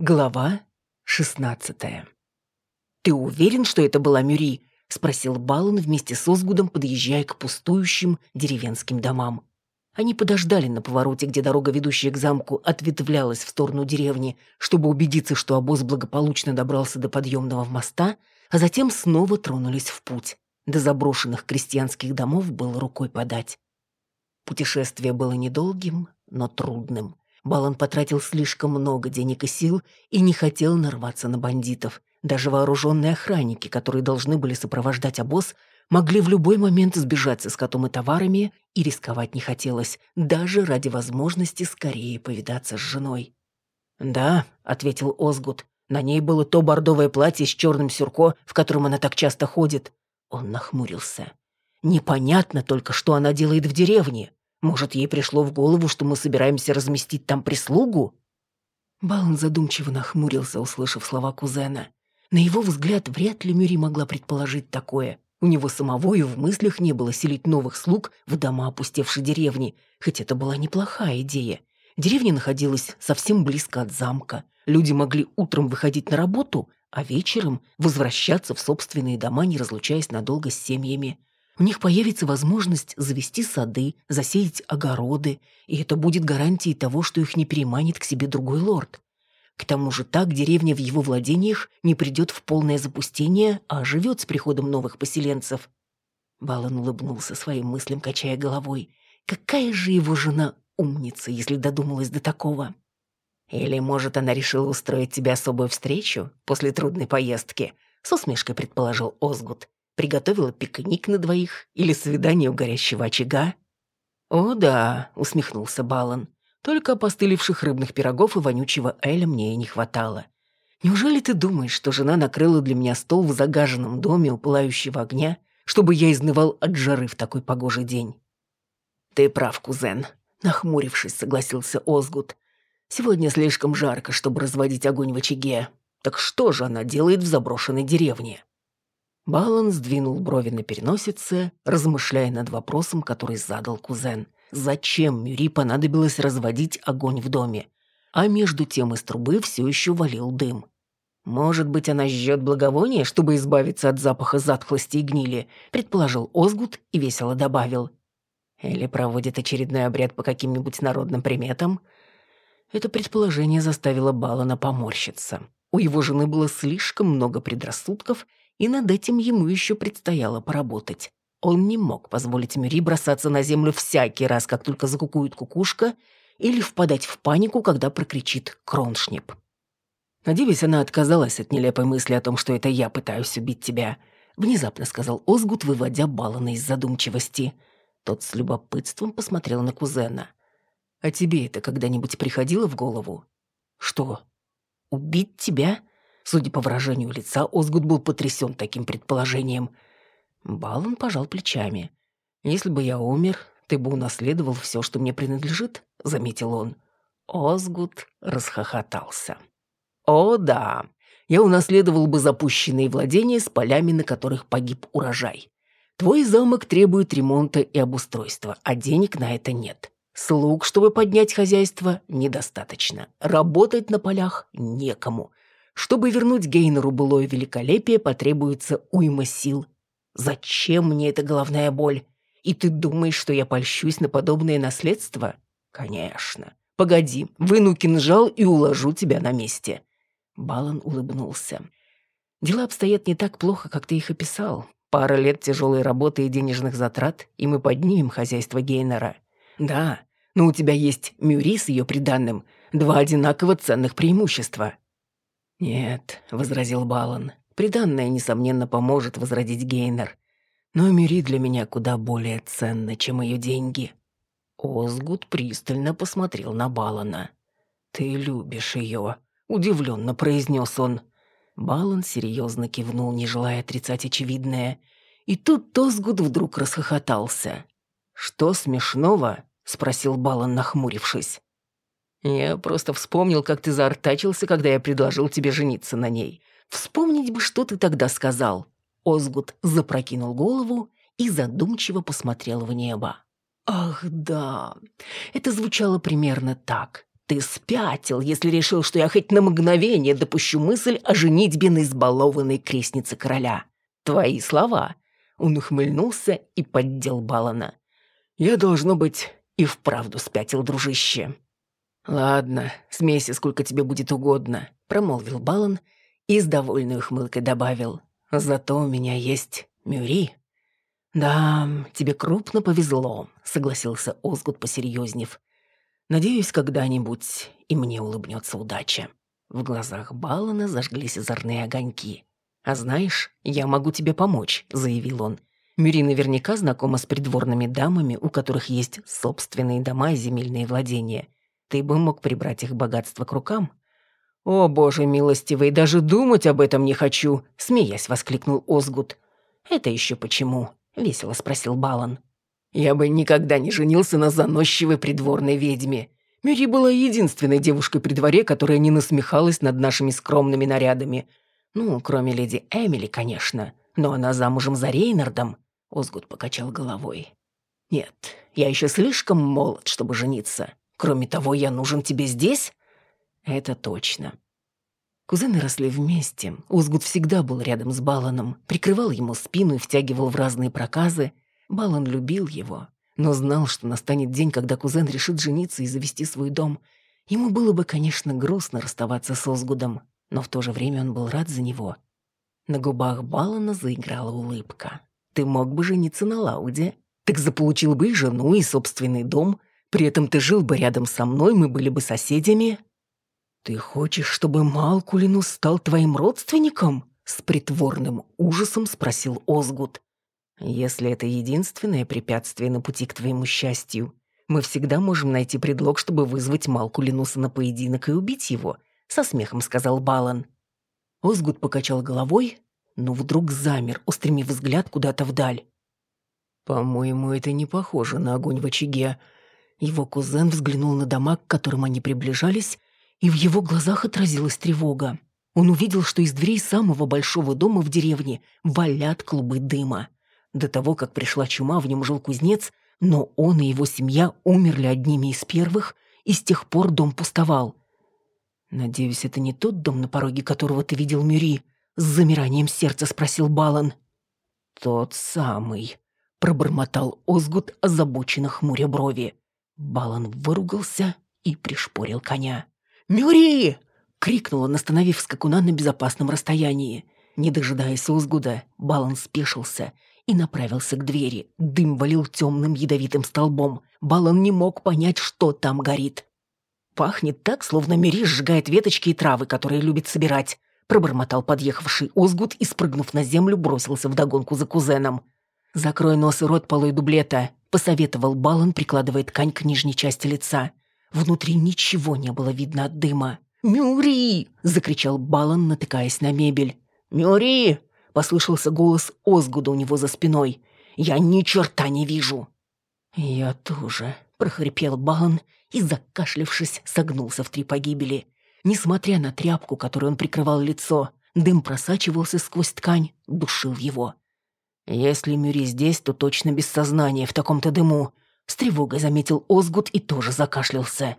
Глава шестнадцатая. «Ты уверен, что это была Мюри?» — спросил Баллон вместе с Озгудом, подъезжая к пустующим деревенским домам. Они подождали на повороте, где дорога, ведущая к замку, ответвлялась в сторону деревни, чтобы убедиться, что обоз благополучно добрался до подъемного моста, а затем снова тронулись в путь. До заброшенных крестьянских домов было рукой подать. Путешествие было недолгим, но трудным. Балан потратил слишком много денег и сил и не хотел нарваться на бандитов. Даже вооруженные охранники, которые должны были сопровождать обоз, могли в любой момент сбежать с котом и товарами, и рисковать не хотелось, даже ради возможности скорее повидаться с женой. «Да», — ответил Озгут, — «на ней было то бордовое платье с черным сюрко, в котором она так часто ходит». Он нахмурился. «Непонятно только, что она делает в деревне. Может, ей пришло в голову, что мы собираемся разместить там прислугу?» Балан задумчиво нахмурился, услышав слова кузена. На его взгляд, вряд ли Мюри могла предположить такое. У него самого и в мыслях не было селить новых слуг в дома опустевшей деревни, хоть это была неплохая идея. Деревня находилась совсем близко от замка. Люди могли утром выходить на работу, а вечером возвращаться в собственные дома, не разлучаясь надолго с семьями. У них появится возможность завести сады, засеять огороды, и это будет гарантией того, что их не переманит к себе другой лорд. К тому же так деревня в его владениях не придет в полное запустение, а живет с приходом новых поселенцев. Балан улыбнулся своим мыслям, качая головой. Какая же его жена умница, если додумалась до такого? Или, может, она решила устроить тебе особую встречу после трудной поездки? С усмешкой предположил Озгут приготовила пикник на двоих или свидание у горящего очага. «О да», — усмехнулся Балан, — «только опостылевших рыбных пирогов и вонючего Эля мне и не хватало. Неужели ты думаешь, что жена накрыла для меня стол в загаженном доме у пылающего огня, чтобы я изнывал от жары в такой погожий день?» «Ты прав, кузен», — нахмурившись, согласился Озгут. «Сегодня слишком жарко, чтобы разводить огонь в очаге. Так что же она делает в заброшенной деревне?» Балан сдвинул брови на переносице, размышляя над вопросом, который задал кузен. Зачем Мюри понадобилось разводить огонь в доме? А между тем из трубы все еще валил дым. «Может быть, она жжет благовоние, чтобы избавиться от запаха затхлости и гнили», предположил Озгут и весело добавил. «Или проводит очередной обряд по каким-нибудь народным приметам?» Это предположение заставило Балана поморщиться. У его жены было слишком много предрассудков, и над этим ему еще предстояло поработать. Он не мог позволить Мюри бросаться на землю всякий раз, как только закукует кукушка, или впадать в панику, когда прокричит кроншнип. «Надеюсь, она отказалась от нелепой мысли о том, что это я пытаюсь убить тебя», внезапно сказал Озгут, выводя Балана из задумчивости. Тот с любопытством посмотрел на кузена. «А тебе это когда-нибудь приходило в голову?» «Что? Убить тебя?» Судя по выражению лица, Озгуд был потрясен таким предположением. Балан пожал плечами. «Если бы я умер, ты бы унаследовал все, что мне принадлежит», — заметил он. Озгуд расхохотался. «О, да, я унаследовал бы запущенные владения с полями, на которых погиб урожай. Твой замок требует ремонта и обустройства, а денег на это нет. Слуг, чтобы поднять хозяйство, недостаточно. Работать на полях некому. Чтобы вернуть Гейнеру былое великолепие, потребуется уйма сил. Зачем мне эта головная боль? И ты думаешь, что я польщусь на подобное наследство? Конечно. Погоди, выну кинжал и уложу тебя на месте. Балан улыбнулся. Дела обстоят не так плохо, как ты их описал. Пара лет тяжелой работы и денежных затрат, и мы поднимем хозяйство Гейнера. Да, но у тебя есть Мюри с ее приданным, два одинаково ценных преимущества. «Нет», — возразил Балан, — «приданное, несомненно, поможет возродить Гейнер. Но Мюри для меня куда более ценна, чем ее деньги». Озгут пристально посмотрел на Балана. «Ты любишь ее», — удивленно произнес он. Балан серьезно кивнул, не желая отрицать очевидное. И тут Озгут вдруг расхохотался. «Что смешного?» — спросил Балан, нахмурившись. Я просто вспомнил, как ты заортачился, когда я предложил тебе жениться на ней. Вспомнить бы, что ты тогда сказал». Озгут запрокинул голову и задумчиво посмотрел в небо. «Ах, да, это звучало примерно так. Ты спятил, если решил, что я хоть на мгновение допущу мысль о женитьбе на избалованной крестнице короля. Твои слова». Он ухмыльнулся и поддел Балана. «Я, должно быть, и вправду спятил, дружище». «Ладно, смейся, сколько тебе будет угодно», — промолвил Балан и с довольной ухмылкой добавил. «Зато у меня есть Мюри». «Да, тебе крупно повезло», — согласился Озгуд, посерьезнев. «Надеюсь, когда-нибудь и мне улыбнется удача». В глазах Балана зажглись озорные огоньки. «А знаешь, я могу тебе помочь», — заявил он. «Мюри наверняка знакома с придворными дамами, у которых есть собственные дома и земельные владения. Ты бы мог прибрать их богатство к рукам». «О, боже милостивый, даже думать об этом не хочу!» — смеясь воскликнул Озгут. «Это еще почему?» — весело спросил Балан. «Я бы никогда не женился на заносчивой придворной ведьме. Мюри была единственной девушкой при дворе, которая не насмехалась над нашими скромными нарядами. Ну, кроме леди Эмили, конечно. Но она замужем за Рейнардом». Озгут покачал головой. «Нет, я еще слишком молод, чтобы жениться. Кроме того, я нужен тебе здесь?» «Это точно». Кузены росли вместе. Узгут всегда был рядом с Баланом, прикрывал ему спину и втягивал в разные проказы. Балан любил его, но знал, что настанет день, когда кузен решит жениться и завести свой дом. Ему было бы, конечно, грустно расставаться с Озгудом, но в то же время он был рад за него. На губах Балана заиграла улыбка. «Ты мог бы жениться на Лауде, так заполучил бы и жену, и собственный дом, при этом ты жил бы рядом со мной, мы были бы соседями». «Ты хочешь, чтобы Малкулинус стал твоим родственником?» С притворным ужасом спросил Озгут. «Если это единственное препятствие на пути к твоему счастью, мы всегда можем найти предлог, чтобы вызвать Малкулинуса на поединок и убить его», со смехом сказал Балан. Озгут покачал головой, но вдруг замер, устремив взгляд куда-то вдаль. «По-моему, это не похоже на огонь в очаге», его кузен взглянул на дома, к которым они приближались, и в его глазах отразилась тревога. Он увидел, что из дверей самого большого дома в деревне валят клубы дыма. До того, как пришла чума, в нем жил кузнец, но он и его семья умерли одними из первых, и с тех пор дом пустовал. «Надеюсь, это не тот дом, на пороге которого ты видел Мюри?» С замиранием сердца спросил Балан. «Тот самый», — пробормотал Озгут, озабоченно хмуря брови. Балан выругался и пришпорил коня. «Мюри!» — крикнул он, остановив скакуна на безопасном расстоянии. Не дожидаясь Озгуда, Балан спешился и направился к двери. Дым валил темным ядовитым столбом. Балан не мог понять, что там горит. «Пахнет так, словно Мюри сжигает веточки и травы, которые любит собирать», пробормотал подъехавший Озгуд и, спрыгнув на землю, бросился вдогонку за кузеном. «Закрой нос и рот полой дублета», — посоветовал Балан, прикладывая ткань к нижней части лица. Внутри ничего не было видно от дыма. «Мюри!» — закричал Балан, натыкаясь на мебель. «Мюри!» — послышался голос Озгуда у него за спиной. «Я ни черта не вижу!» «Я тоже», — прохрипел Балан и, закашлившись, согнулся в три погибели. Несмотря на тряпку, которой он прикрывал лицо, дым просачивался сквозь ткань, душил его. «Если Мюри здесь, то точно без сознания в таком-то дыму», — с тревогой заметил Озгут и тоже закашлялся.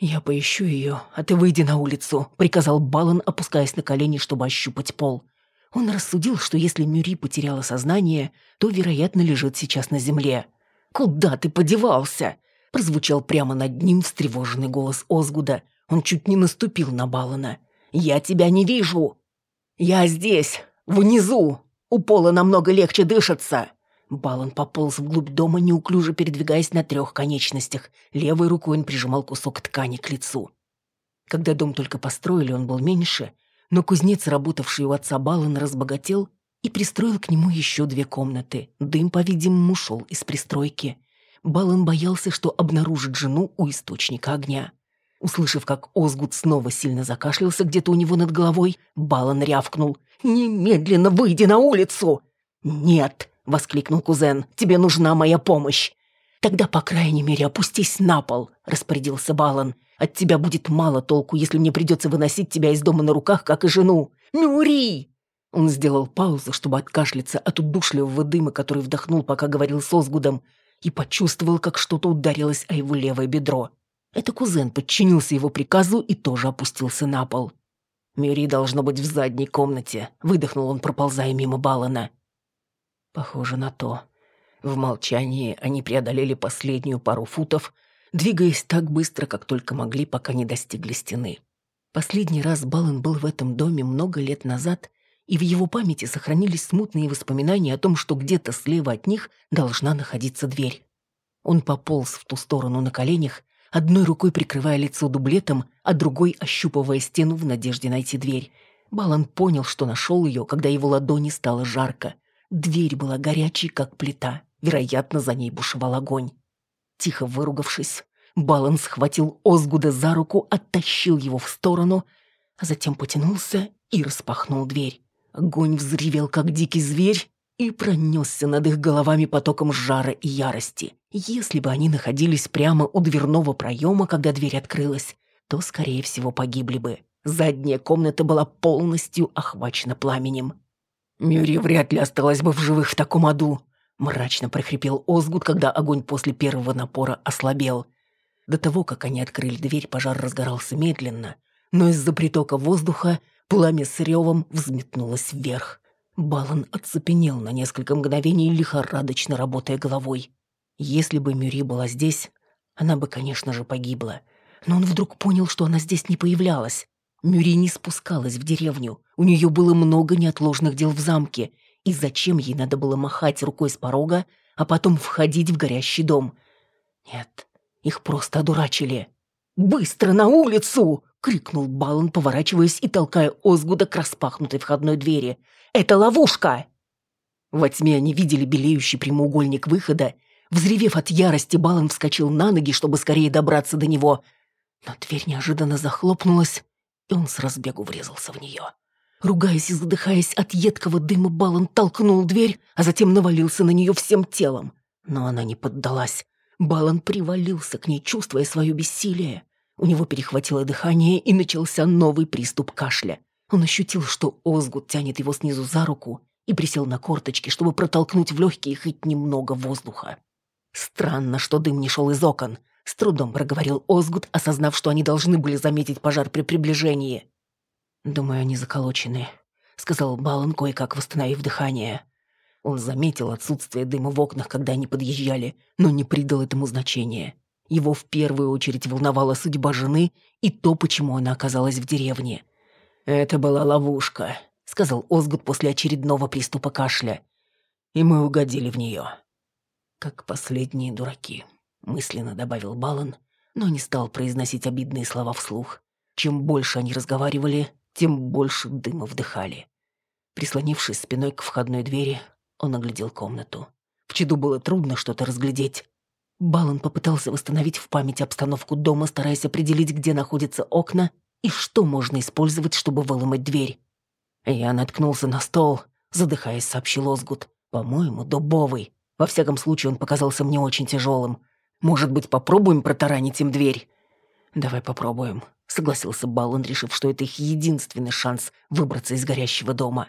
«Я поищу ее, а ты выйди на улицу», — приказал Балан, опускаясь на колени, чтобы ощупать пол. Он рассудил, что если Мюри потеряла сознание, то, вероятно, лежит сейчас на земле. «Куда ты подевался?» — прозвучал прямо над ним встревоженный голос Озгуда. Он чуть не наступил на Балана. «Я тебя не вижу!» «Я здесь, внизу!» У пола намного легче дышится!» Балан пополз вглубь дома, неуклюже передвигаясь на трех конечностях. Левой рукой он прижимал кусок ткани к лицу. Когда дом только построили, он был меньше, но кузнец, работавший у отца Балана, разбогател и пристроил к нему еще две комнаты. Дым, по-видимому, шел из пристройки. Балан боялся, что обнаружит жену у источника огня. Услышав, как Озгут снова сильно закашлялся где-то у него над головой, Балан рявкнул. «Немедленно выйди на улицу!» «Нет!» — воскликнул кузен. «Тебе нужна моя помощь!» «Тогда, по крайней мере, опустись на пол», — распорядился Балан. «От тебя будет мало толку, если мне придется выносить тебя из дома на руках, как и жену. Мюри!» Он сделал паузу, чтобы откашляться от удушливого дыма, который вдохнул, пока говорил с Озгудом, и почувствовал, как что-то ударилось о его левое бедро. Это кузен подчинился его приказу и тоже опустился на пол. «Мюри должно быть в задней комнате», — выдохнул он, проползая мимо Балана. Похоже на то. В молчании они преодолели последнюю пару футов, двигаясь так быстро, как только могли, пока не достигли стены. Последний раз Балан был в этом доме много лет назад, и в его памяти сохранились смутные воспоминания о том, что где-то слева от них должна находиться дверь. Он пополз в ту сторону на коленях, одной рукой прикрывая лицо дублетом, а другой ощупывая стену в надежде найти дверь. Балан понял, что нашел ее, когда его ладони стало жарко. Дверь была горячей, как плита. Вероятно, за ней бушевал огонь. Тихо выругавшись, Балан схватил Озгуда за руку, оттащил его в сторону, а затем потянулся и распахнул дверь. Огонь взревел, как дикий зверь, и пронесся над их головами потоком жара и ярости. Если бы они находились прямо у дверного проема, когда дверь открылась, то, скорее всего, погибли бы. Задняя комната была полностью охвачена пламенем. «Мюри вряд ли осталась бы в живых в таком аду», — мрачно прохрипел Озгуд, когда огонь после первого напора ослабел. До того, как они открыли дверь, пожар разгорался медленно, но из-за притока воздуха пламя с ревом взметнулось вверх. Балан оцепенел на несколько мгновений, лихорадочно работая головой. Если бы Мюри была здесь, она бы, конечно же, погибла. Но он вдруг понял, что она здесь не появлялась. Мюри не спускалась в деревню. У нее было много неотложных дел в замке. И зачем ей надо было махать рукой с порога, а потом входить в горящий дом? Нет, их просто одурачили. «Быстро на улицу!» — крикнул Балан, поворачиваясь и толкая Озгуда к распахнутой входной двери. «Это ловушка!» Во тьме они видели белеющий прямоугольник выхода. Взревев от ярости, Балан вскочил на ноги, чтобы скорее добраться до него. Но дверь неожиданно захлопнулась, и он с разбегу врезался в нее. Ругаясь и задыхаясь от едкого дыма, Балан толкнул дверь, а затем навалился на нее всем телом. Но она не поддалась. Балан привалился к ней, чувствуя свое бессилие. У него перехватило дыхание, и начался новый приступ кашля. Он ощутил, что Озгут тянет его снизу за руку, и присел на корточки, чтобы протолкнуть в легкие хоть немного воздуха. Странно, что дым не шел из окон. С трудом проговорил Озгут, осознав, что они должны были заметить пожар при приближении. «Думаю, они заколочены», — сказал Балан, кое-как восстановив дыхание. Он заметил отсутствие дыма в окнах, когда они подъезжали, но не придал этому значения. Его в первую очередь волновала судьба жены и то, почему она оказалась в деревне. «Это была ловушка», — сказал Озгут после очередного приступа кашля. «И мы угодили в нее». «Как последние дураки», мысленно добавил Балан, но не стал произносить обидные слова вслух. Чем больше они разговаривали, тем больше дыма вдыхали. Прислонившись спиной к входной двери, он оглядел комнату. В чаду было трудно что-то разглядеть. Балан попытался восстановить в памяти обстановку дома, стараясь определить, где находятся окна и что можно использовать, чтобы выломать дверь. Я наткнулся на стол, задыхаясь, сообщил Озгут. По-моему, дубовый. Во всяком случае, он показался мне очень тяжелым. Может быть, попробуем протаранить им дверь?» «Давай попробуем», — согласился Баллон, решив, что это их единственный шанс выбраться из горящего дома.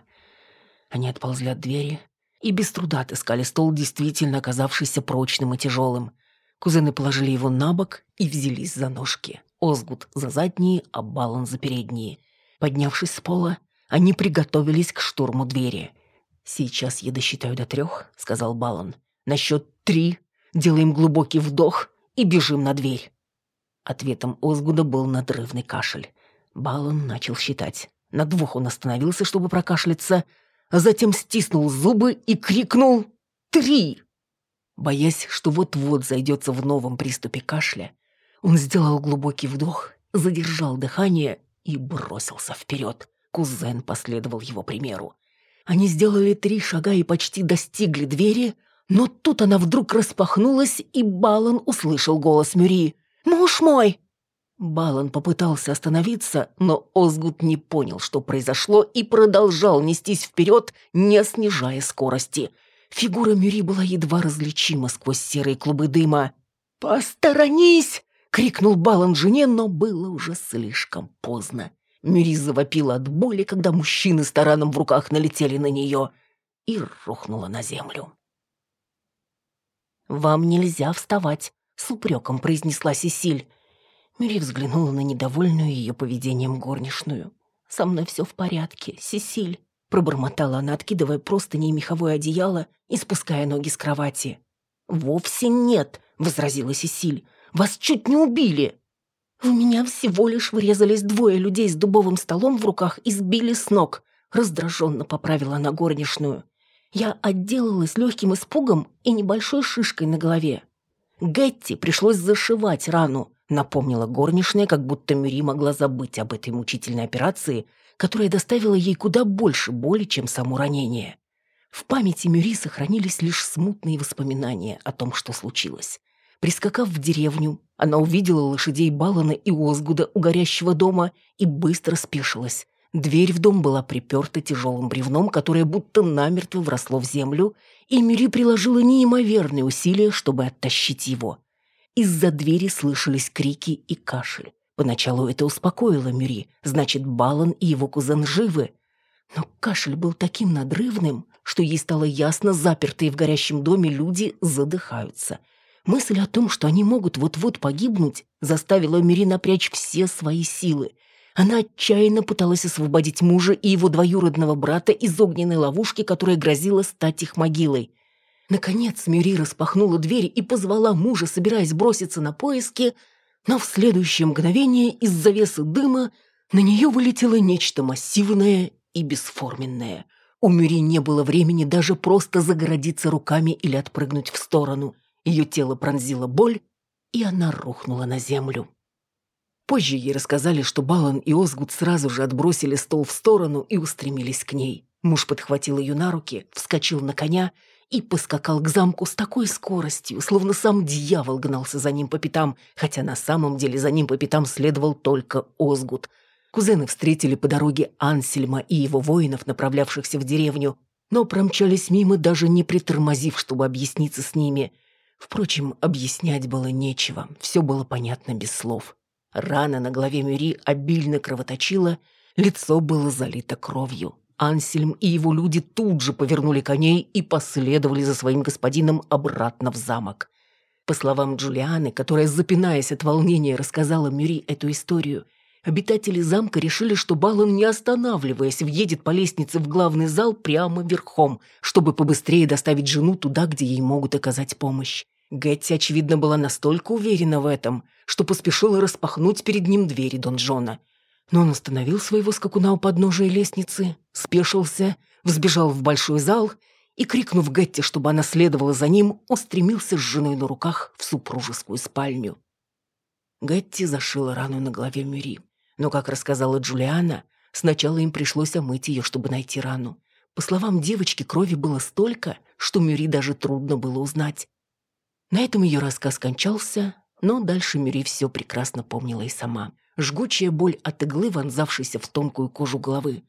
Они отползли от двери и без труда отыскали стол, действительно оказавшийся прочным и тяжелым. Кузены положили его на бок и взялись за ножки. Озгут за задние, а Баллон за передние. Поднявшись с пола, они приготовились к штурму двери. «Сейчас я досчитаю до трех», — сказал Баллон. «На счет три делаем глубокий вдох и бежим на дверь. Ответом Озгуда был надрывный кашель. Балан начал считать. На двух он остановился, чтобы прокашляться, а затем стиснул зубы и крикнул «Три!». Боясь, что вот-вот зайдется в новом приступе кашля, он сделал глубокий вдох, задержал дыхание и бросился вперед. Кузен последовал его примеру. Они сделали три шага и почти достигли двери, но тут она вдруг распахнулась, и Балан услышал голос Мюри. «Муж мой!» Балан попытался остановиться, но Озгут не понял, что произошло, и продолжал нестись вперед, не снижая скорости. Фигура Мюри была едва различима сквозь серые клубы дыма. «Посторонись!» — крикнул Балан жене, но было уже слишком поздно. Мюри завопила от боли, когда мужчины с тараном в руках налетели на нее, и рухнула на землю. «Вам нельзя вставать», — с упреком произнесла Сесиль. Мюри взглянула на недовольную ее поведением горничную. «Со мной все в порядке, Сесиль», — пробормотала она, откидывая простыни и меховое одеяло и спуская ноги с кровати. «Вовсе нет», — возразила Сесиль. «Вас чуть не убили». «В меня всего лишь врезались двое людей с дубовым столом в руках и сбили с ног», — раздраженно поправила она горничную. «Я отделалась легким испугом и небольшой шишкой на голове. Гетти пришлось зашивать рану, напомнила горничная, как будто Мюри могла забыть об этой мучительной операции, которая доставила ей куда больше боли, чем само ранение. В памяти Мюри сохранились лишь смутные воспоминания о том, что случилось. Прискакав в деревню, она увидела лошадей Балана и Озгуда у горящего дома и быстро спешилась. Дверь в дом была приперта тяжелым бревном, которое будто намертво вросло в землю, и Мюри приложила неимоверные усилия, чтобы оттащить его. Из-за двери слышались крики и кашель. Поначалу это успокоило Мюри, значит, Балан и его кузен живы. Но кашель был таким надрывным, что ей стало ясно, запертые в горящем доме люди задыхаются. Мысль о том, что они могут вот-вот погибнуть, заставила Мюри напрячь все свои силы. Она отчаянно пыталась освободить мужа и его двоюродного брата из огненной ловушки, которая грозила стать их могилой. Наконец Мюри распахнула дверь и позвала мужа, собираясь броситься на поиски, но в следующее мгновение из завесы дыма на нее вылетело нечто массивное и бесформенное. У Мюри не было времени даже просто загородиться руками или отпрыгнуть в сторону. Ее тело пронзила боль, и она рухнула на землю. Позже ей рассказали, что Балан и Озгут сразу же отбросили стол в сторону и устремились к ней. Муж подхватил ее на руки, вскочил на коня и поскакал к замку с такой скоростью, словно сам дьявол гнался за ним по пятам, хотя на самом деле за ним по пятам следовал только Озгут. Кузены встретили по дороге Ансельма и его воинов, направлявшихся в деревню, но промчались мимо, даже не притормозив, чтобы объясниться с ними. Впрочем, объяснять было нечего, все было понятно без слов. Рана на голове Мюри обильно кровоточила, лицо было залито кровью. Ансельм и его люди тут же повернули коней и последовали за своим господином обратно в замок. По словам Джулианы, которая, запинаясь от волнения, рассказала Мюри эту историю, обитатели замка решили, что Балан, не останавливаясь, въедет по лестнице в главный зал прямо верхом, чтобы побыстрее доставить жену туда, где ей могут оказать помощь. Гетти, очевидно, была настолько уверена в этом, что поспешила распахнуть перед ним двери донжона. Но он остановил своего скакуна у подножия лестницы, спешился, взбежал в большой зал и, крикнув Гетти, чтобы она следовала за ним, устремился с женой на руках в супружескую спальню. Гетти зашила рану на голове Мюри. Но, как рассказала Джулиана, сначала им пришлось омыть ее, чтобы найти рану. По словам девочки, крови было столько, что Мюри даже трудно было узнать. На этом ее рассказ кончался, но дальше Мюри все прекрасно помнила и сама. Жгучая боль от иглы, вонзавшейся в тонкую кожу головы,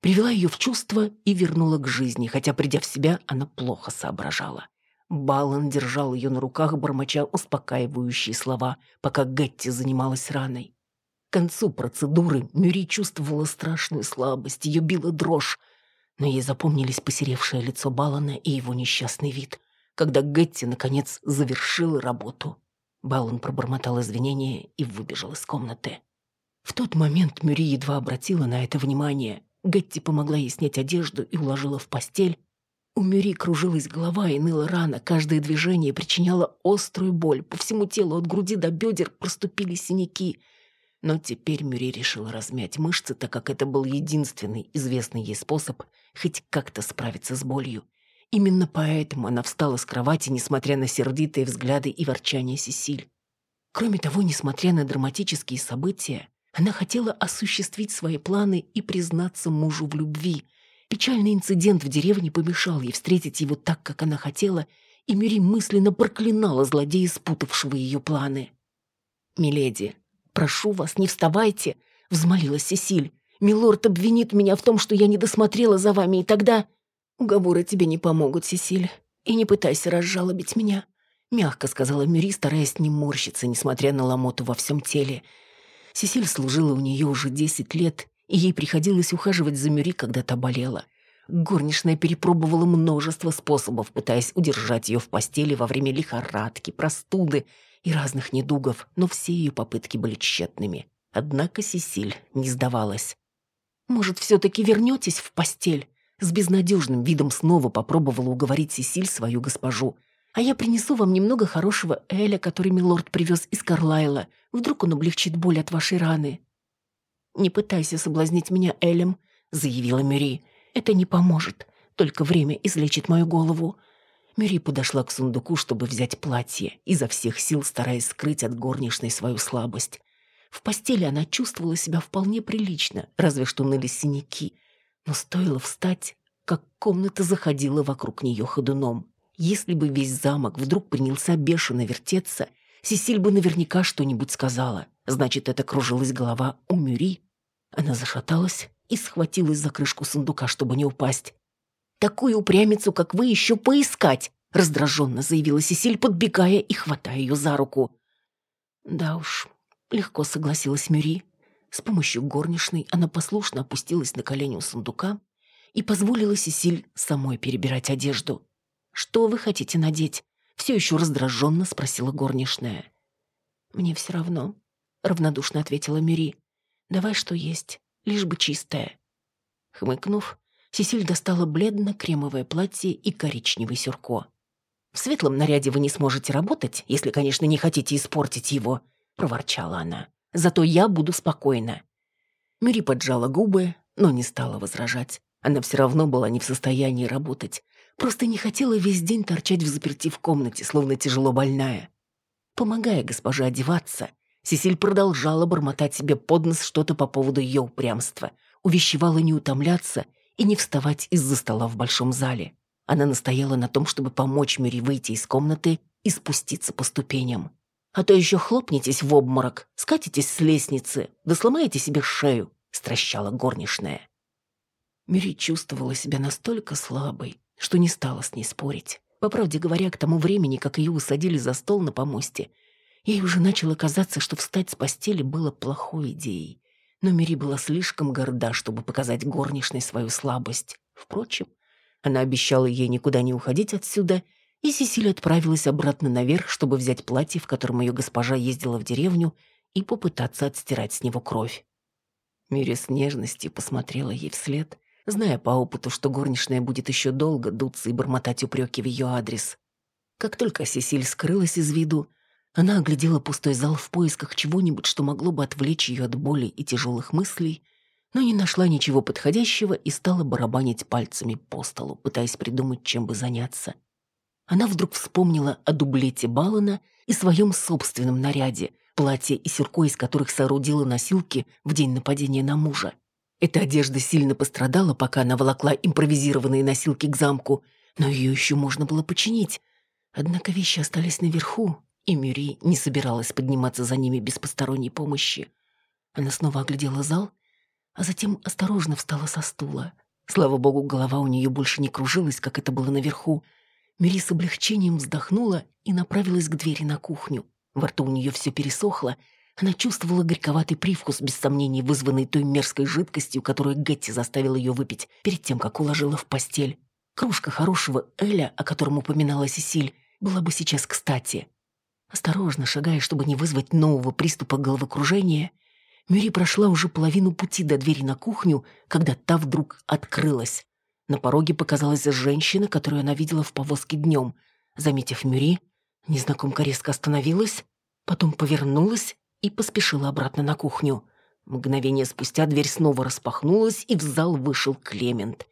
привела ее в чувство и вернула к жизни, хотя, придя в себя, она плохо соображала. Балан держал ее на руках, бормоча успокаивающие слова, пока Гетти занималась раной. К концу процедуры Мюри чувствовала страшную слабость, ее била дрожь, но ей запомнились посеревшее лицо Балана и его несчастный вид, когда Гетти, наконец, завершила работу. Балан пробормотал извинения и выбежал из комнаты. В тот момент Мюри едва обратила на это внимание. Гетти помогла ей снять одежду и уложила в постель. У Мюри кружилась голова и ныла рана, каждое движение причиняло острую боль. По всему телу от груди до бедер проступили синяки. Но теперь Мюри решила размять мышцы, так как это был единственный известный ей способ хоть как-то справиться с болью. Именно поэтому она встала с кровати, несмотря на сердитые взгляды и ворчание Сесиль. Кроме того, несмотря на драматические события, она хотела осуществить свои планы и признаться мужу в любви. Печальный инцидент в деревне помешал ей встретить его так, как она хотела, и Мюри мысленно проклинала злодея, спутавшего ее планы. «Миледи, прошу вас, не вставайте!» — взмолилась Сесиль. «Милорд обвинит меня в том, что я не досмотрела за вами, и тогда...» «Уговоры тебе не помогут, Сесиль, и не пытайся разжалобить меня», — мягко сказала Мюри, стараясь не морщиться, несмотря на ломоту во всем теле — Сесиль служила у нее уже десять лет, и ей приходилось ухаживать за Мюри, когда та болела. Горничная перепробовала множество способов, пытаясь удержать ее в постели во время лихорадки, простуды и разных недугов, но все ее попытки были тщетными. Однако Сесиль не сдавалась. «Может, все-таки вернетесь в постель?» С безнадежным видом снова попробовала уговорить Сесиль свою госпожу. «А я принесу вам немного хорошего Эля, который милорд привез из Карлайла. Вдруг он облегчит боль от вашей раны». «Не пытайся соблазнить меня Элем», — заявила Мюри. «Это не поможет. Только время излечит мою голову». Мюри подошла к сундуку, чтобы взять платье, изо всех сил стараясь скрыть от горничной свою слабость. В постели она чувствовала себя вполне прилично, разве что ныли синяки. Но стоило встать, как комната заходила вокруг нее ходуном. Если бы весь замок вдруг принялся бешено вертеться, Сесиль бы наверняка что-нибудь сказала. Значит, это кружилась голова у Мюри. Она зашаталась и схватилась за крышку сундука, чтобы не упасть. «Такую упрямицу, как вы, еще поискать!» раздраженно заявила Сесиль, подбегая и хватая ее за руку. «Да уж, легко согласилась Мюри. С помощью горничной она послушно опустилась на колени у сундука и позволила Сесиль самой перебирать одежду. «Что вы хотите надеть?» Все еще раздраженно спросила горничная. «Мне все равно», — равнодушно ответила Мюри. «Давай что есть, лишь бы чистое». Хмыкнув, Сесиль достала бледно-кремовое платье и коричневый сюрко. «В светлом наряде вы не сможете работать, если, конечно, не хотите испортить его», — проворчала она. «Зато я буду спокойна». Мюри поджала губы, но не стала возражать. Она все равно была не в состоянии работать. Просто не хотела весь день торчать в заперти в комнате, словно тяжело больная. Помогая госпоже одеваться, Сесиль продолжала бормотать себе под нос что-то по поводу ее упрямства, увещевала не утомляться и не вставать из-за стола в большом зале. Она настояла на том, чтобы помочь Мюри выйти из комнаты и спуститься по ступеням. «А то еще хлопнетесь в обморок, скатитесь с лестницы, да сломаете себе шею», — стращала горничная. Мюри чувствовала себя настолько слабой, что не стала с ней спорить. По правде говоря, к тому времени, как ее усадили за стол на помосте, ей уже начало казаться, что встать с постели было плохой идеей. Но Мюри была слишком горда, чтобы показать горничной свою слабость. Впрочем, она обещала ей никуда не уходить отсюда, и Сесилия отправилась обратно наверх, чтобы взять платье, в котором ее госпожа ездила в деревню, и попытаться отстирать с него кровь. Мири с нежностью посмотрела ей вслед, зная по опыту, что горничная будет еще долго дуться и бормотать упреки в ее адрес. Как только Сесиль скрылась из виду, она оглядела пустой зал в поисках чего-нибудь, что могло бы отвлечь ее от боли и тяжелых мыслей, но не нашла ничего подходящего и стала барабанить пальцами по столу, пытаясь придумать, чем бы заняться. Она вдруг вспомнила о дублете Балана и своем собственном наряде, платье и сюрко из которых соорудила носилки в день нападения на мужа. Эта одежда сильно пострадала, пока она волокла импровизированные носилки к замку, но ее еще можно было починить. Однако вещи остались наверху, и Мюри не собиралась подниматься за ними без посторонней помощи. Она снова оглядела зал а затем осторожно встала со стула. Слава богу, голова у нее больше не кружилась, как это было наверху. Мири с облегчением вздохнула и направилась к двери на кухню. Во рту у нее все пересохло. Она чувствовала горьковатый привкус, без сомнений вызванный той мерзкой жидкостью, которую Гетти заставила ее выпить перед тем, как уложила в постель. Кружка хорошего Эля, о котором упоминала Сесиль, была бы сейчас кстати. Осторожно шагая, чтобы не вызвать нового приступа головокружения, Мюри прошла уже половину пути до двери на кухню, когда та вдруг открылась. На пороге показалась женщина, которую она видела в повозке днем. Заметив Мюри, незнакомка резко остановилась, потом повернулась и поспешила обратно на кухню. Мгновение спустя дверь снова распахнулась, и в зал вышел Клемент.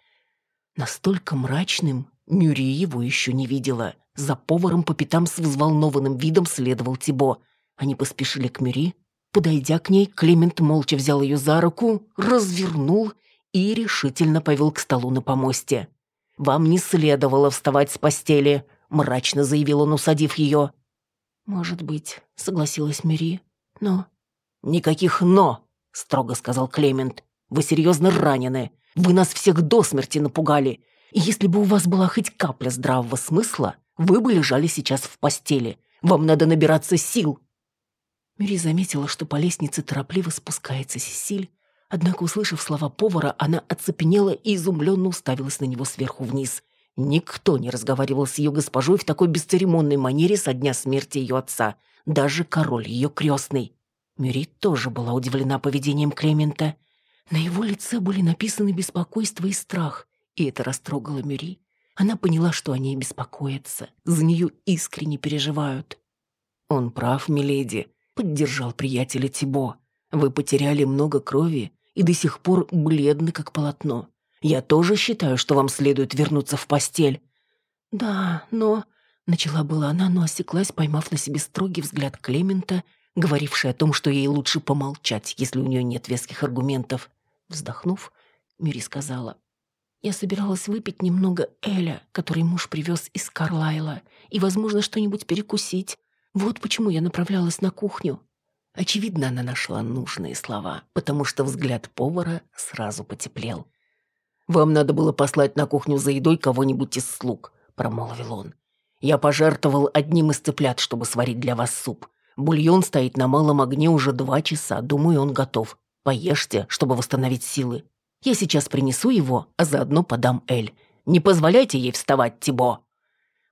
Настолько мрачным Мюри его еще не видела. За поваром по пятам с взволнованным видом следовал Тибо. Они поспешили к Мюри, Подойдя к ней, Климент молча взял ее за руку, развернул и решительно повел к столу на помосте. «Вам не следовало вставать с постели», — мрачно заявил он, усадив ее. «Может быть», — согласилась Мири, — «но...» «Никаких «но», — строго сказал Клемент. «Вы серьезно ранены. Вы нас всех до смерти напугали. И если бы у вас была хоть капля здравого смысла, вы бы лежали сейчас в постели. Вам надо набираться сил, Мюри заметила, что по лестнице торопливо спускается Сесиль, однако, услышав слова повара, она оцепенела и изумленно уставилась на него сверху вниз. Никто не разговаривал с ее госпожой в такой бесцеремонной манере со дня смерти ее отца. Даже король ее крестный. Мюри тоже была удивлена поведением Клемента. На его лице были написаны беспокойство и страх, и это растрогало Мюри. Она поняла, что они беспокоятся, за нее искренне переживают. «Он прав, миледи», — поддержал приятеля Тибо. «Вы потеряли много крови и до сих пор бледны, как полотно. Я тоже считаю, что вам следует вернуться в постель». «Да, но...» — начала была она, но осеклась, поймав на себе строгий взгляд Клемента, говоривший о том, что ей лучше помолчать, если у нее нет веских аргументов. Вздохнув, Мири сказала, «Я собиралась выпить немного Эля, который муж привез из Карлайла, и, возможно, что-нибудь перекусить. Вот почему я направлялась на кухню». Очевидно, она нашла нужные слова, потому что взгляд повара сразу потеплел. «Вам надо было послать на кухню за едой кого-нибудь из слуг», — промолвил он. «Я пожертвовал одним из цыплят, чтобы сварить для вас суп. Бульон стоит на малом огне уже два часа, думаю, он готов. Поешьте, чтобы восстановить силы. Я сейчас принесу его, а заодно подам Эль. Не позволяйте ей вставать, Тибо!»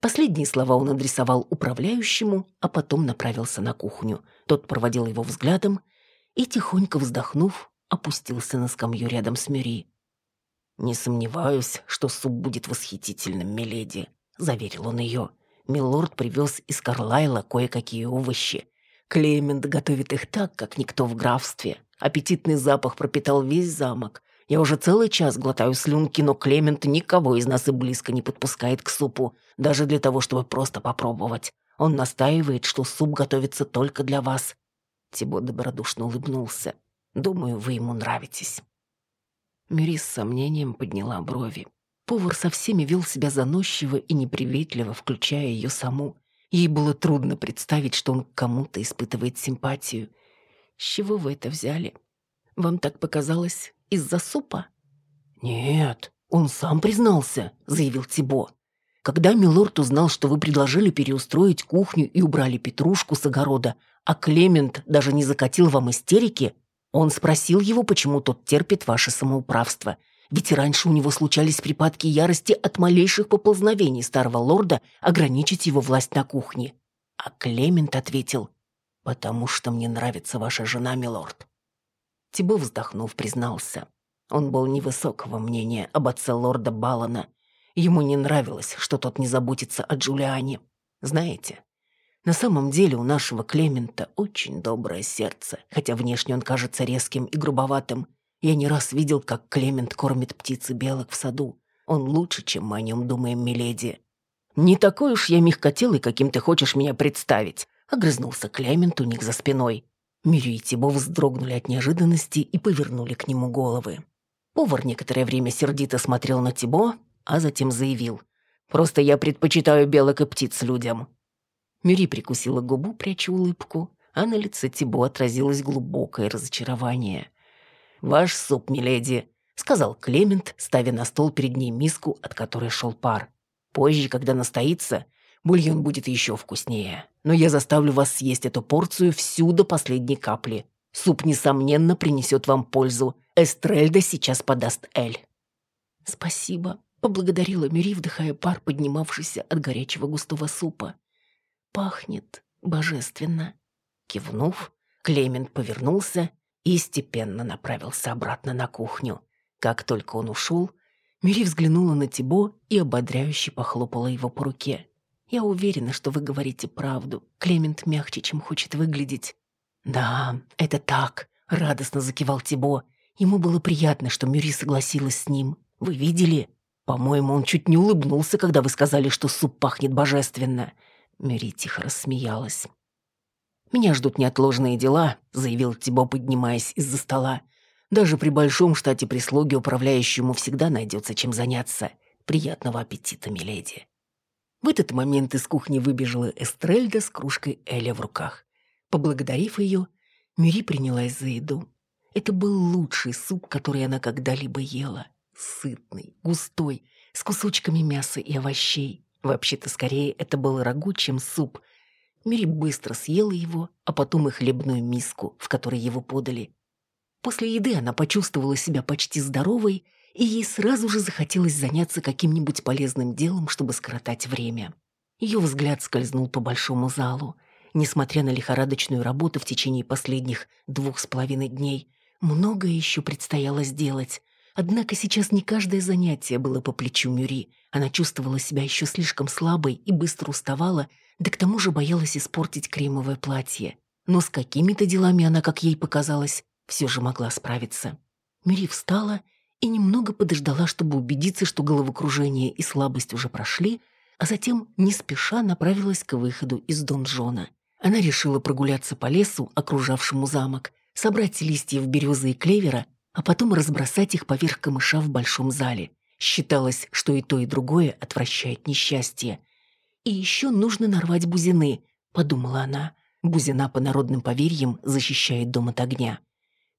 Последние слова он адресовал управляющему, а потом направился на кухню. Тот проводил его взглядом и, тихонько вздохнув, опустился на скамью рядом с Мюри. «Не сомневаюсь, что суп будет восхитительным, миледи», — заверил он ее. «Милорд привез из Карлайла кое-какие овощи. Клемент готовит их так, как никто в графстве. Аппетитный запах пропитал весь замок. Я уже целый час глотаю слюнки, но Клемент никого из нас и близко не подпускает к супу, даже для того, чтобы просто попробовать. Он настаивает, что суп готовится только для вас». Тибо добродушно улыбнулся. «Думаю, вы ему нравитесь». Мюри с сомнением подняла брови. Повар со всеми вел себя заносчиво и неприветливо, включая ее саму. Ей было трудно представить, что он к кому-то испытывает симпатию. «С чего вы это взяли? Вам так показалось из-за супа?» «Нет, он сам признался», — заявил Тибо. «Когда Милорд узнал, что вы предложили переустроить кухню и убрали петрушку с огорода, а Клемент даже не закатил вам истерики, он спросил его, почему тот терпит ваше самоуправство. Ведь раньше у него случались припадки ярости от малейших поползновений старого лорда ограничить его власть на кухне. А Клемент ответил, «Потому что мне нравится ваша жена, милорд». Тибо, вздохнув, признался. Он был невысокого мнения об отце лорда Балана. Ему не нравилось, что тот не заботится о Джулиане. Знаете, на самом деле у нашего Клемента очень доброе сердце, хотя внешне он кажется резким и грубоватым. Я не раз видел, как Клемент кормит птиц и белок в саду. Он лучше, чем мы о нем думаем, миледи. «Не такой уж я мягкотелый, каким ты хочешь меня представить», — огрызнулся Клемент у них за спиной. Мири и Тибо вздрогнули от неожиданности и повернули к нему головы. Повар некоторое время сердито смотрел на Тибо, а затем заявил. «Просто я предпочитаю белок и птиц людям. Мюри прикусила губу, пряча улыбку, а на лице Тибо отразилось глубокое разочарование. «Ваш суп, миледи», — сказал Клемент, ставя на стол перед ней миску, от которой шел пар. «Позже, когда настоится, бульон будет еще вкуснее. Но я заставлю вас съесть эту порцию всю до последней капли. Суп, несомненно, принесет вам пользу. Эстрельда сейчас подаст Эль». «Спасибо», — поблагодарила Мюри, вдыхая пар, поднимавшийся от горячего густого супа пахнет божественно». Кивнув, Клемент повернулся и степенно направился обратно на кухню. Как только он ушел, Мири взглянула на Тибо и ободряюще похлопала его по руке. «Я уверена, что вы говорите правду. Клемент мягче, чем хочет выглядеть». «Да, это так», — радостно закивал Тибо. Ему было приятно, что Мюри согласилась с ним. «Вы видели? По-моему, он чуть не улыбнулся, когда вы сказали, что суп пахнет божественно. Мюри тихо рассмеялась. «Меня ждут неотложные дела», — заявил Тибо, поднимаясь из-за стола. «Даже при большом штате прислуги управляющему всегда найдется чем заняться. Приятного аппетита, миледи». В этот момент из кухни выбежала Эстрельда с кружкой Эля в руках. Поблагодарив ее, Мюри принялась за еду. Это был лучший суп, который она когда-либо ела. Сытный, густой, с кусочками мяса и овощей. Вообще-то, скорее, это был рагу, чем суп. Мири быстро съела его, а потом и хлебную миску, в которой его подали. После еды она почувствовала себя почти здоровой, и ей сразу же захотелось заняться каким-нибудь полезным делом, чтобы скоротать время. Ее взгляд скользнул по большому залу. несмотря на лихорадочную работу в течение последних двух с половиной дней. Многое еще предстояло сделать. Однако сейчас не каждое занятие было по плечу Мюри. Она чувствовала себя еще слишком слабой и быстро уставала, да к тому же боялась испортить кремовое платье. Но с какими-то делами она, как ей показалось, все же могла справиться. Мюри встала и немного подождала, чтобы убедиться, что головокружение и слабость уже прошли, а затем не спеша направилась к выходу из донжона. Она решила прогуляться по лесу, окружавшему замок, собрать листьев березы и клевера, а потом разбросать их поверх камыша в большом зале. Считалось, что и то, и другое отвращает несчастье. «И еще нужно нарвать бузины», — подумала она. Бузина, по народным поверьям, защищает дом от огня.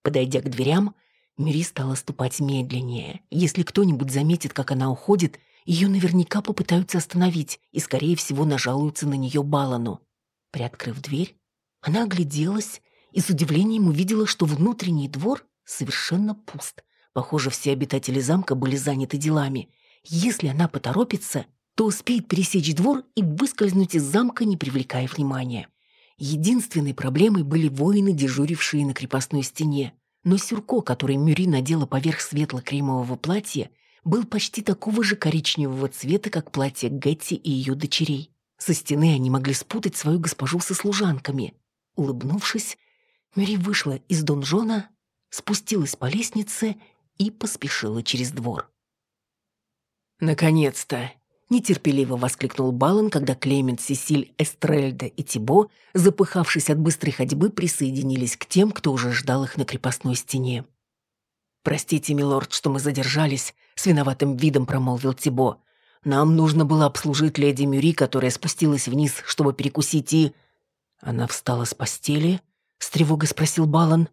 Подойдя к дверям, Мюри стала ступать медленнее. Если кто-нибудь заметит, как она уходит, ее наверняка попытаются остановить и, скорее всего, нажалуются на нее Балану. Приоткрыв дверь, она огляделась и с удивлением увидела, что внутренний двор совершенно пуст. Похоже, все обитатели замка были заняты делами. Если она поторопится, то успеет пересечь двор и выскользнуть из замка, не привлекая внимания. Единственной проблемой были воины, дежурившие на крепостной стене. Но сюрко, который Мюри надела поверх светло-кремового платья, был почти такого же коричневого цвета, как платье Гетти и ее дочерей. Со стены они могли спутать свою госпожу со служанками. Улыбнувшись, Мюри вышла из донжона, спустилась по лестнице и поспешила через двор. «Наконец-то!» — нетерпеливо воскликнул Балан, когда Клемент, Сесиль, Эстрельда и Тибо, запыхавшись от быстрой ходьбы, присоединились к тем, кто уже ждал их на крепостной стене. «Простите, милорд, что мы задержались», — с виноватым видом промолвил Тибо. «Нам нужно было обслужить леди Мюри, которая спустилась вниз, чтобы перекусить и...» Она встала с постели, — с тревогой спросил Балан.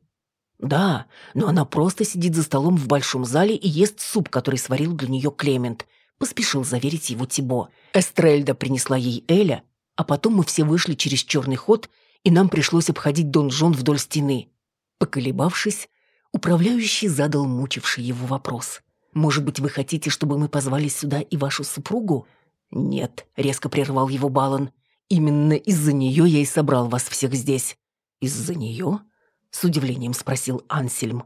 «Да, но она просто сидит за столом в большом зале и ест суп, который сварил для нее Клемент», — поспешил заверить его Тибо. Эстрельда принесла ей Эля, а потом мы все вышли через черный ход, и нам пришлось обходить донжон вдоль стены. Поколебавшись, управляющий задал мучивший его вопрос. «Может быть, вы хотите, чтобы мы позвали сюда и вашу супругу?» «Нет», — резко прервал его Балан. «Именно из-за нее я и собрал вас всех здесь». «Из-за нее?» — с удивлением спросил Ансельм.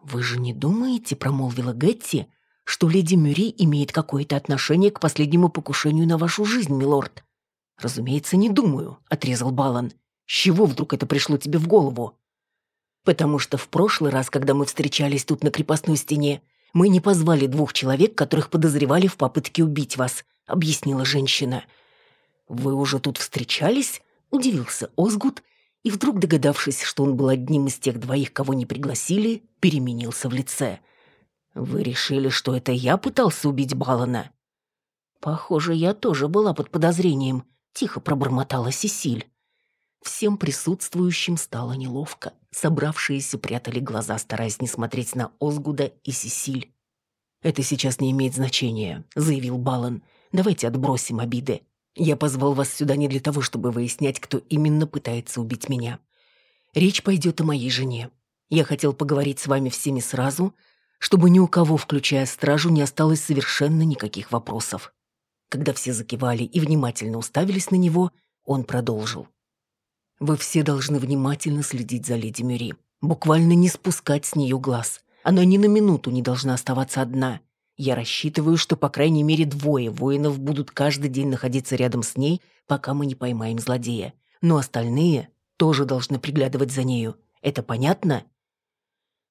«Вы же не думаете, — промолвила Гетти, — что леди Мюри имеет какое-то отношение к последнему покушению на вашу жизнь, милорд?» «Разумеется, не думаю», — отрезал Балан. «С чего вдруг это пришло тебе в голову?» «Потому что в прошлый раз, когда мы встречались тут на крепостной стене, мы не позвали двух человек, которых подозревали в попытке убить вас», — объяснила женщина. «Вы уже тут встречались?» — удивился Озгут и вдруг, догадавшись, что он был одним из тех двоих, кого не пригласили, переменился в лице. «Вы решили, что это я пытался убить Балана?» «Похоже, я тоже была под подозрением», — тихо пробормотала Сесиль. Всем присутствующим стало неловко. Собравшиеся прятали глаза, стараясь не смотреть на Озгуда и Сесиль. «Это сейчас не имеет значения», — заявил Балан. «Давайте отбросим обиды. Я позвал вас сюда не для того, чтобы выяснять, кто именно пытается убить меня. Речь пойдет о моей жене. Я хотел поговорить с вами всеми сразу, чтобы ни у кого, включая стражу, не осталось совершенно никаких вопросов. Когда все закивали и внимательно уставились на него, он продолжил. «Вы все должны внимательно следить за леди Мюри, буквально не спускать с нее глаз. Она ни на минуту не должна оставаться одна. Я рассчитываю, что по крайней мере двое воинов будут каждый день находиться рядом с ней, пока мы не поймаем злодея. Но остальные тоже должны приглядывать за нею. Это понятно?»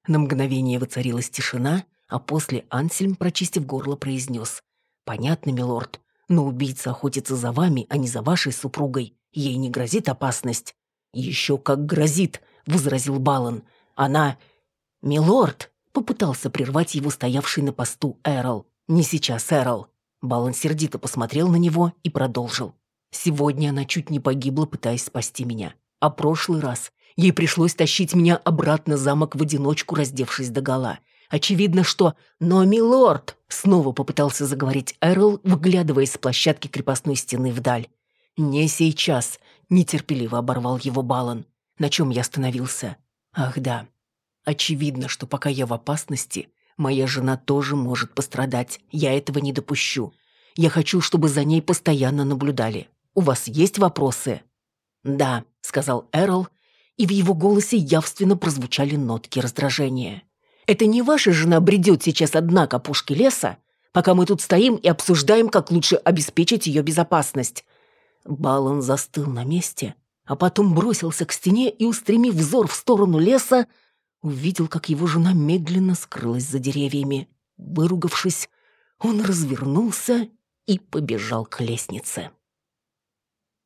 На мгновение воцарилась тишина, а после Ансельм, прочистив горло, произнес. «Понятно, милорд, но убийца охотится за вами, а не за вашей супругой. Ей не грозит опасность». «Еще как грозит», — возразил Балан. «Она...» «Милорд!» Попытался прервать его стоявший на посту Эрл. «Не сейчас, Эрл». Балан сердито посмотрел на него и продолжил. «Сегодня она чуть не погибла, пытаясь спасти меня. А прошлый раз ей пришлось тащить меня обратно замок в одиночку, раздевшись догола. Очевидно, что... Но, милорд!» Снова попытался заговорить Эрл, выглядывая с площадки крепостной стены вдаль. «Не сейчас!» — нетерпеливо оборвал его Балан. На чем я остановился? Ах да, Очевидно, что пока я в опасности, моя жена тоже может пострадать. Я этого не допущу. Я хочу, чтобы за ней постоянно наблюдали. У вас есть вопросы?» «Да», — сказал Эрл, и в его голосе явственно прозвучали нотки раздражения. «Это не ваша жена бредет сейчас одна к опушке леса, пока мы тут стоим и обсуждаем, как лучше обеспечить ее безопасность». Балан застыл на месте, а потом бросился к стене и, устремив взор в сторону леса, увидел, как его жена медленно скрылась за деревьями. Выругавшись, он развернулся и побежал к лестнице.